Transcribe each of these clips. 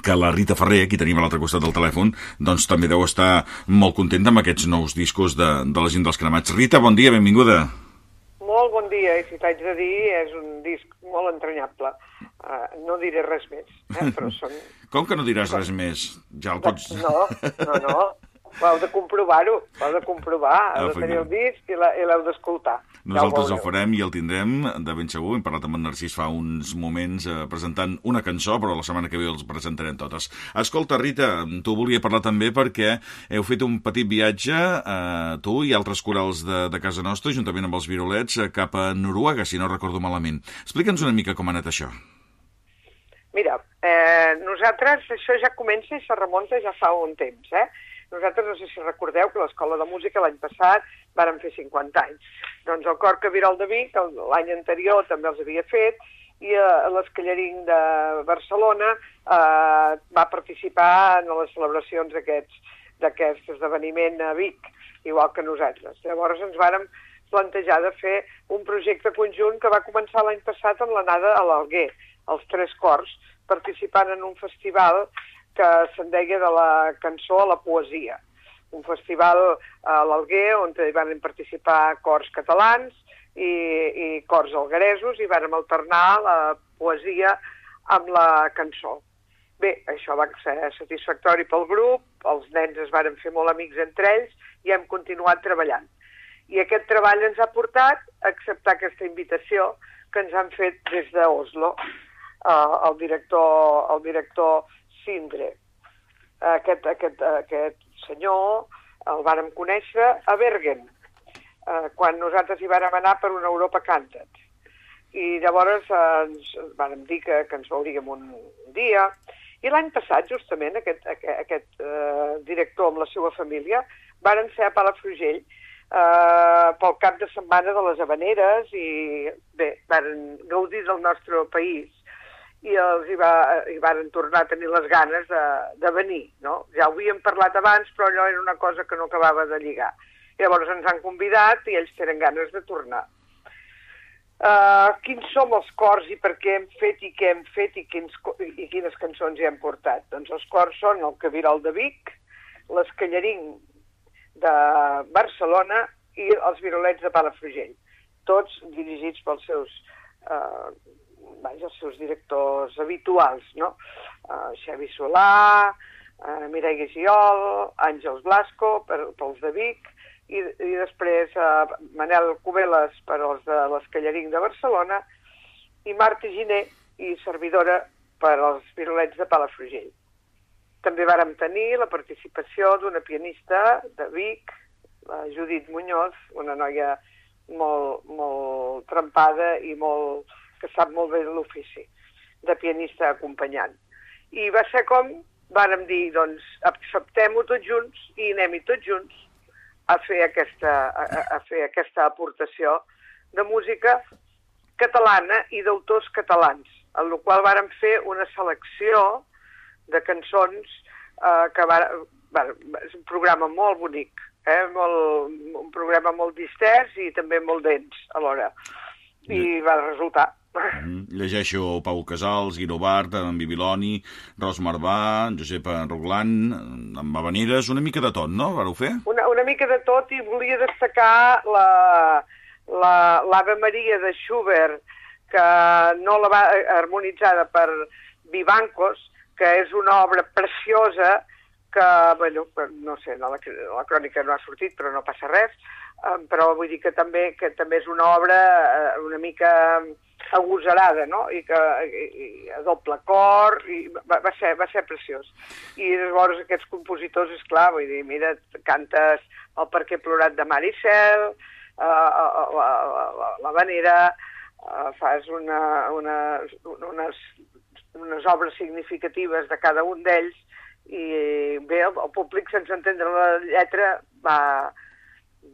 que la Rita Ferrer, aquí tenim a l'altre costat del telèfon, doncs també deu estar molt contenta amb aquests nous discos de, de la gent dels cremats. Rita, bon dia, benvinguda. Molt bon dia, i si t'haig de dir, és un disc molt entranyable. Uh, no diré res més, eh, però són... Com que no diràs res més? Ja el pots... No, no, no. Heu de comprovar-ho, ho heu de comprovar, heu de tenir el disc i l'heu d'escoltar. Nosaltres ja el farem i el tindrem, de ben segur. Hem parlat amb en Narcís fa uns moments eh, presentant una cançó, però la setmana que ve els presentarem totes. Escolta, Rita, tu volia parlar també perquè heu fet un petit viatge, eh, tu i altres corals de, de casa nostra, juntament amb els virolets, eh, cap a Noruega, si no recordo malament. Explica'ns una mica com ha anat això. Mira, eh, nosaltres, això ja comença i se remunta ja fa un temps, eh? Nosaltres, no sé si recordeu que l'Escola de Música l'any passat vàrem fer 50 anys. Doncs el Cor Cabirol de Vic l'any anterior també els havia fet i eh, l'Escallarín de Barcelona eh, va participar en les celebracions d'aquest esdeveniment a Vic, igual que nosaltres. Llavors ens vàrem plantejar de fer un projecte conjunt que va començar l'any passat amb l'anada a l'Alguer, els tres cors, participant en un festival que se'n deia de la cançó a la poesia. Un festival a l'Alguer on hi van participar cors catalans i, i cors algueresos i van alternar la poesia amb la cançó. Bé, això va ser satisfactori pel grup, els nens es varen fer molt amics entre ells i hem continuat treballant. I aquest treball ens ha portat a acceptar aquesta invitació que ens han fet des d'Oslo, eh, el director, el director Sindre. Aquest, aquest, aquest senyor el vàrem conèixer a Bergen, eh, quan nosaltres hi vàrem anar per una Europa Cantat. I llavors eh, ens vàrem dir que, que ens veuríem un dia, i l'any passat, justament, aquest, aquest, aquest eh, director amb la seva família varen ser a Palafrugell eh, pel cap de setmana de les Habaneres i, bé, varen gaudir del nostre país i els hi, va, hi varen tornar a tenir les ganes de, de venir, no? Ja ho havíem parlat abans, però allò era una cosa que no acabava de lligar. Llavors ens han convidat i ells tenen ganes de tornar. Uh, quins som els cors i per què hem fet i què hem fet i, quins, i quines cançons hi hem portat? Doncs els cors són el Cabirol de Vic, l'Escallarín de Barcelona i els Virolets de Palafrugell, tots dirigits pels seus uh, vaja, els seus directors habituals, no? Uh, Xavi Solà, uh, Mireia Giol, Àngels Blasco, per, pels de Vic, i, i després uh, Manel Cubeles per als de l'Escallarín de Barcelona, i Marta Giné i servidora per als virulets de Palafrugell. També vàrem tenir la participació d'una pianista de Vic, la Judit Muñoz, una noia molt, molt trempada i molt, que sap molt bé l'ofici de pianista acompanyant. I va ser com vàrem dir, doncs, acceptem-ho tots junts i anem-hi tots junts a fer, aquesta, a, a fer aquesta aportació de música catalana i d'autors catalans, en la qual vàrem fer una selecció de cançons eh, que va, va, és un programa molt bonic, eh? molt, un programa molt distès i també molt dens alhora. I va resultar. Mm, llegeixo Pau Casals, Guido Bart, en Bibiloni, Ros Marbà, Josep Roglan, amb Habaneres, una mica de tot, no? Vareu fer? Una, una mica de tot i volia destacar la l'Ave la, Maria de Schubert, que no la va harmonitzada per Vivancos, que és una obra preciosa que, bueno, no sé, la, la crònica no ha sortit, però no passa res, però vull dir que també que també és una obra eh, una mica agosarada, no? I que i, i a doble cor, i va, va, ser, va ser preciós. I llavors aquests compositors, és clar, vull dir, mira, cantes el Per què plorat de Maricel, uh, uh, la, la, la Vanera, uh, fas una, una, unes, unes obres significatives de cada un d'ells, i bé, el, el públic, sense entendre la lletra, va,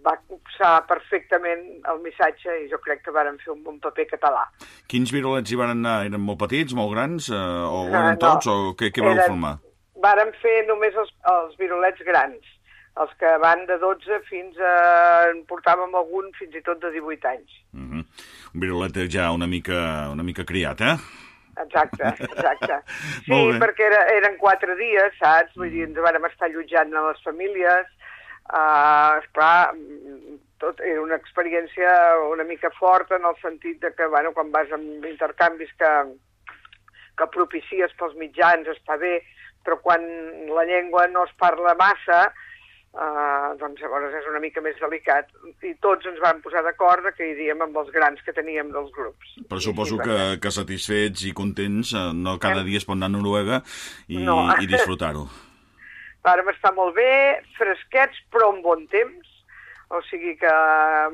va copsar perfectament el missatge i jo crec que varen fer un bon paper català. Quins virulets hi van anar? Eren molt petits, molt grans, eh, o eren no, tots, o què, què vau formar? Varen fer només els, els virulets grans, els que van de 12 fins a... en portàvem algun fins i tot de 18 anys. Uh -huh. Un virulet ja una mica, una mica criat, eh? exacte, exacte. Sí, perquè era, eren quatre dies, saps? Vull dir, ens vàrem estar allotjant a les famílies, uh, esclar, tot era una experiència una mica forta en el sentit de que, bueno, quan vas amb intercanvis que, que propicies pels mitjans està bé, però quan la llengua no es parla massa, eh, doncs llavors és una mica més delicat. I tots ens vam posar d'acord que iríem amb els grans que teníem dels grups. Però suposo que, que satisfets i contents, eh, no cada dia es pot anar a Noruega i, no. i disfrutar-ho. Vàrem estar molt bé, fresquets, però amb bon temps, o sigui que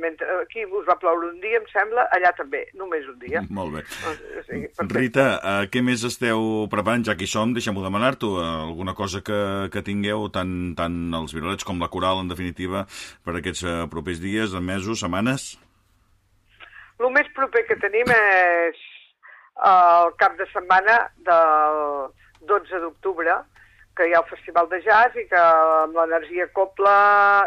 mentre, aquí us va ploure un dia, em sembla, allà també, només un dia. Molt bé. O sigui, Rita, uh, què més esteu preparant, ja que hi som, deixem-ho demanar-t'ho, uh, alguna cosa que, que tingueu, tant, tant els virolets com la coral, en definitiva, per aquests uh, propers dies, mesos, setmanes? El més proper que tenim és el cap de setmana del 12 d'octubre, que hi ha el Festival de Jazz i que amb l'energia Copla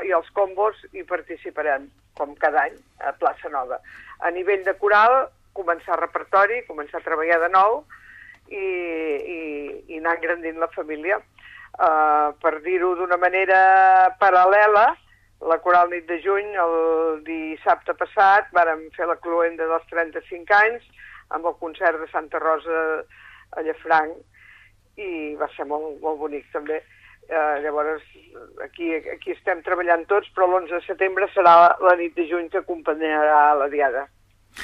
i els combos hi participarem, com cada any, a Plaça Nova. A nivell de coral, començar repertori, començar a treballar de nou i, i, i anar engrandint la família. Uh, per dir-ho d'una manera paral·lela, la Coral Nit de Juny, el dissabte passat, vàrem fer la cloenda dels 35 anys amb el concert de Santa Rosa a Llafranc, i va ser molt, molt bonic també. Eh, llavors, aquí, aquí estem treballant tots, però l'11 de setembre serà la nit de juny que acompanyarà la Diada.